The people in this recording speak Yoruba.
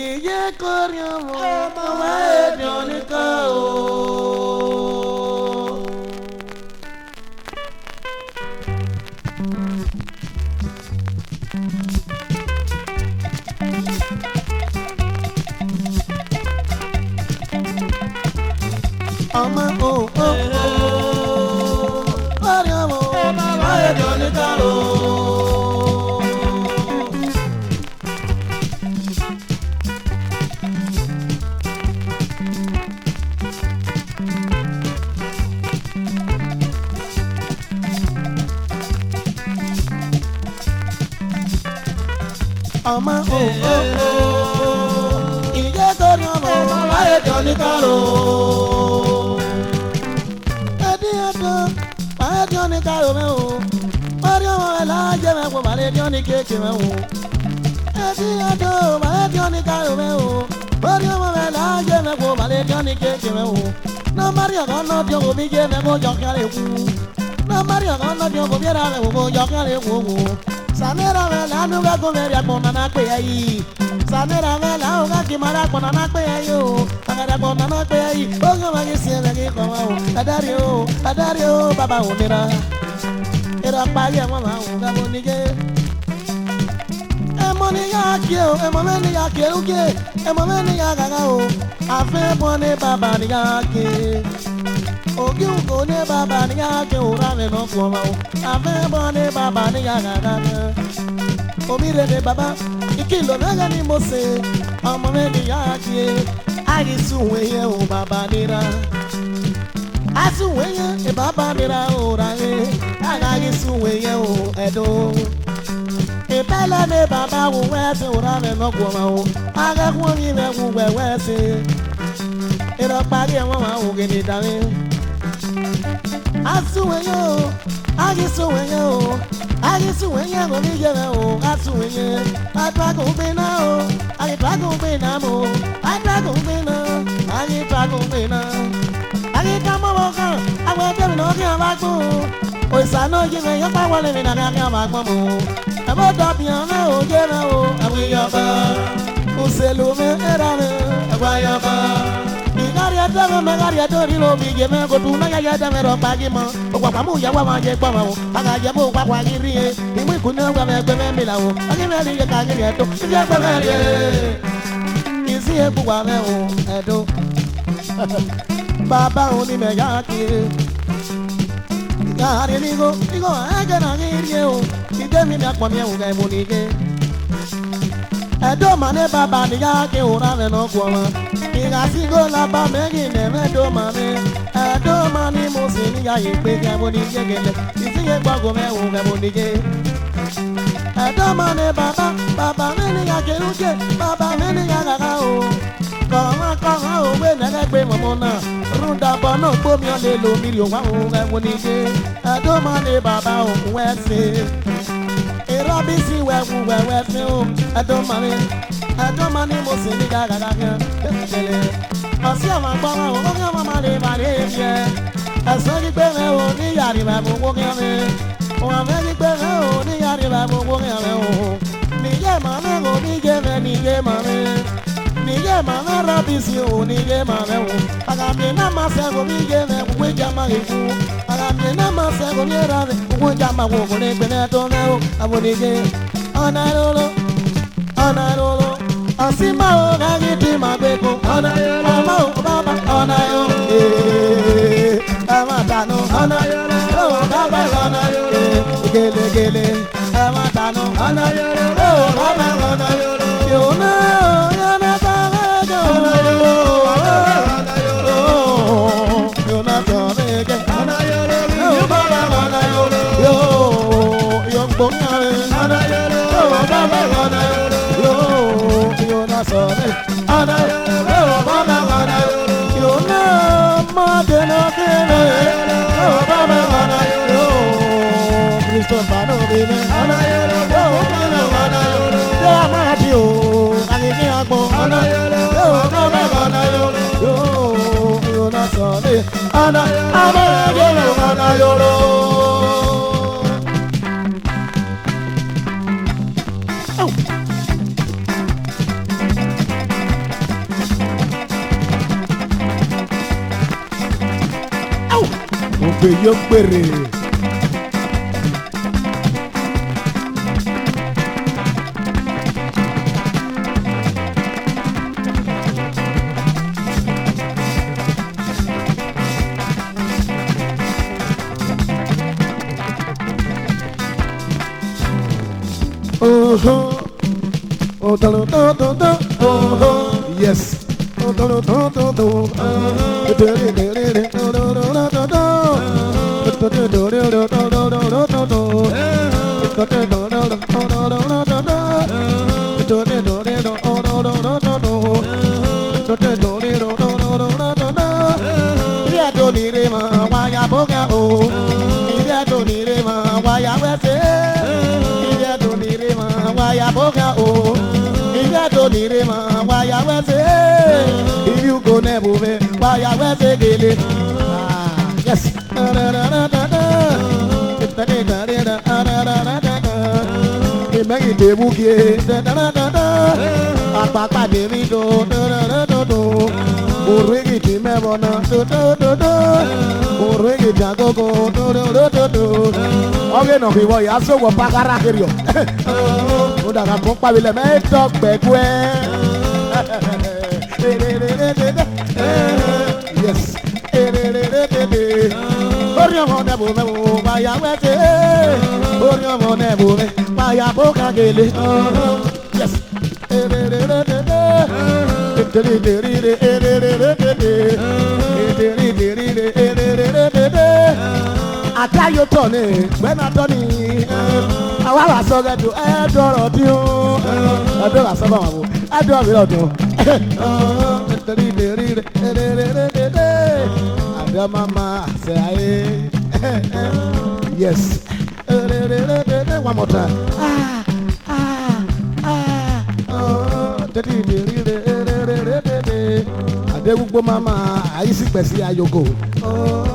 iye kọrin ọmọ ọmọ wa ẹ̀dùn nìkan o. ọmọ o o o. ọmọ wa ẹ̀dùn nìkan o. ọmọ òwò ìjẹ́ torí ọmọ ọmọ láyé jọ ní kárò. ẹdí ẹdán máa jọ ní kárò mẹ́wò wọ́n rí ọmọ rẹ̀ láàjẹ́ mẹ́wò máa lè jọ ní kéèké mẹ́wò. ẹdí ẹdán máa jọ ní kárò mẹ́wò wọ́n rí ọmọ rẹ̀ láàjẹ́ mẹ́wò máa lè jọ ní kéèké mẹ́wò. nọmbarí ọ̀gá náà di òbí jẹ́ mẹ́wò jọ kẹ́lẹ́ kú nọmbarí ọ̀gá náà di òbí rẹ̀ sanera vela nuga kumeria kona nakweya yi sanera vela uga kimara kona nakweya yo agada kona nakweya yi oga magisiela gikoma o adari o adari o baba onira era pali mama uga monige emoni ya kio e emomeni ya keuke emomeni ya gaga o afe ne baba ni ya ke ogi ugo ne baba ni ya ke o ni no ko ma o ave bo ni baba ni ya ga ga omi re ne baba ìkìlọ̀ náà ni mo ṣe ọmọ mi ni ya ki àìsùnwé e. ye o baba nira àìsùnwé yẹn e baba nira o ra ye àìsùnwé yẹn o ẹ̀dọ́ ìbẹ́lẹ̀ e ne baba wò wẹ́ ti wúra mi no ko ma o agakun mi rẹ̀ wù wẹ̀ e wẹ́ ti ìrọ̀parí ẹ̀ wọ́n máa wò gidi dání asúwẹ̀yẹ o ajísúwẹ̀yẹ o ajísúwẹ̀yẹ mo ní yẹrẹ o asúwẹ̀yẹ adragun gbéná o adragun gbéná mo adragun gbéná adragun gbéná ajíkámọ́wọ́ kan àwọn ẹgbẹ́ mi náà kí wọ́n bá gbó o òṣà náà yẹ mẹ yọpá wọlé mi nàní àmì àwọn àgbọ̀n mo àmọ́ dọ̀bìyàn náà ò yẹrẹ o àwọn èèyàn bá òṣèlú mi ẹ̀rọ mi ẹ̀gbọ́n yẹn bá. Magaria orí ló jẹ mẹ́kọ̀ tún náà yáyá dẹ́mẹ̀rọ̀ pàgì mọ́ òpàpà mú ìyàwó àwọn àjẹ gbọ́mọ̀ o bàgà jẹ mú òpàpà kiri ye ìwé ìkùnà gbàmẹ̀ gbẹmẹ̀ mi là o akínyẹ̀lì yẹ kàkiri ẹ̀dọ́ ìdí ẹgbẹ̀mẹ̀ yẹ e. ìsí ẹ̀kú gbàmẹ̀ o ẹ̀dọ́ bàbá òun ni mẹ̀ yá kiri e. yàrá ni nígò nígò ẹ̀kẹ́ náà kiri ye o ìdẹ́mi mi àpọ̀ mi ẹ̀ edo mane baba ni ya ke ora ne no gwama ni ga si go la ba me gi ne me do mane edo mani mo si ni ya ye pe ga bo ni je gele ni si ye gba go me wo ga bo ni je edo mane baba baba me ke uje baba me ni o kọ̀ọ̀rán kọ̀ọ̀rán òwe nẹ́rẹ́gbẹ́ mọ̀mọ́ náà rúndàbọ̀ náà gbómi ọ̀lẹ́ lomi lòwá òun ẹ̀wọ̀n nígbé ẹ̀dọ́ máa ní bàbá òun ẹ̀ ṣe ọlọ́ bí sí wẹ̀wù wẹ̀wẹ̀ fi hù ẹ̀dọ́ mọ̀rí ẹ̀dọ́ mọ̀ mo sì ní gàgàgà kan kékeré ọ̀sí ọ̀mà gbọ́mọ̀ òun kí ọmọ máa lè bà lè fi ẹ̀sọ́ ní pé rẹ̀ ò ní yàrá ìbàgbọ́ kí ọmọ òun àfẹ́ ní pé rẹ̀ ò ní yàrá ìbàgbọ́ kí ọmọ òun. ma na rabi si o ni ge ma le wu na ma se go mi ge ne ku ja ma ge na ma se go mi ra ne ku ja wo go ne gbe to ne o abo ni ge ona ro ona ro lo asima o ga gi ti ma be ko ona yo la o baba ona yo eh ama ta no ona yo la baba ona yo gele gele ama ta no ona yo la baba ona yo bonare ana yele o baba gana yo yo na sore ana yele o baba gana yo na ma de na de na o baba gana yo Kristo bano bene ana yele o baba gana yo ma bi o ani ni agbo ana yele o baba gana yo yo na sore ana ama yele o gana yo yo perry, Oh, oh, oh, yes. Oh, Do do do do do do do do do Do do do do do do do do do Do do do do do do do do do Do do do do do do do do do Do do do do do do do do do Do If you go never, why I wear the Yes. nà fi wọ ìyá sọ̀wọ̀ pàkàrà kiri ọ̀. Ó dàgbà kó pàbílẹ̀ mẹ́tọ́ gbẹ̀gbẹ́. Yes nebome o baya wete Ori omo nebome baya boka gele Yes Atayo tọ́ni gbẹ́nà tọ́ni àwa wà sọ gẹ́dù ẹ̀ẹ́dọ̀rọ̀ dín o ẹ̀ẹ́dọ̀rọ̀ wà sọ́bà wà wò ẹ̀ẹ́dọ̀rọ̀ mi lọ́dún. Àbíọ́mọ́ máa ṣe ayé yes. One more time. Ah, ah, ah, Adéwúgbó máma àyísí pẹ̀sí ayogo. Oh.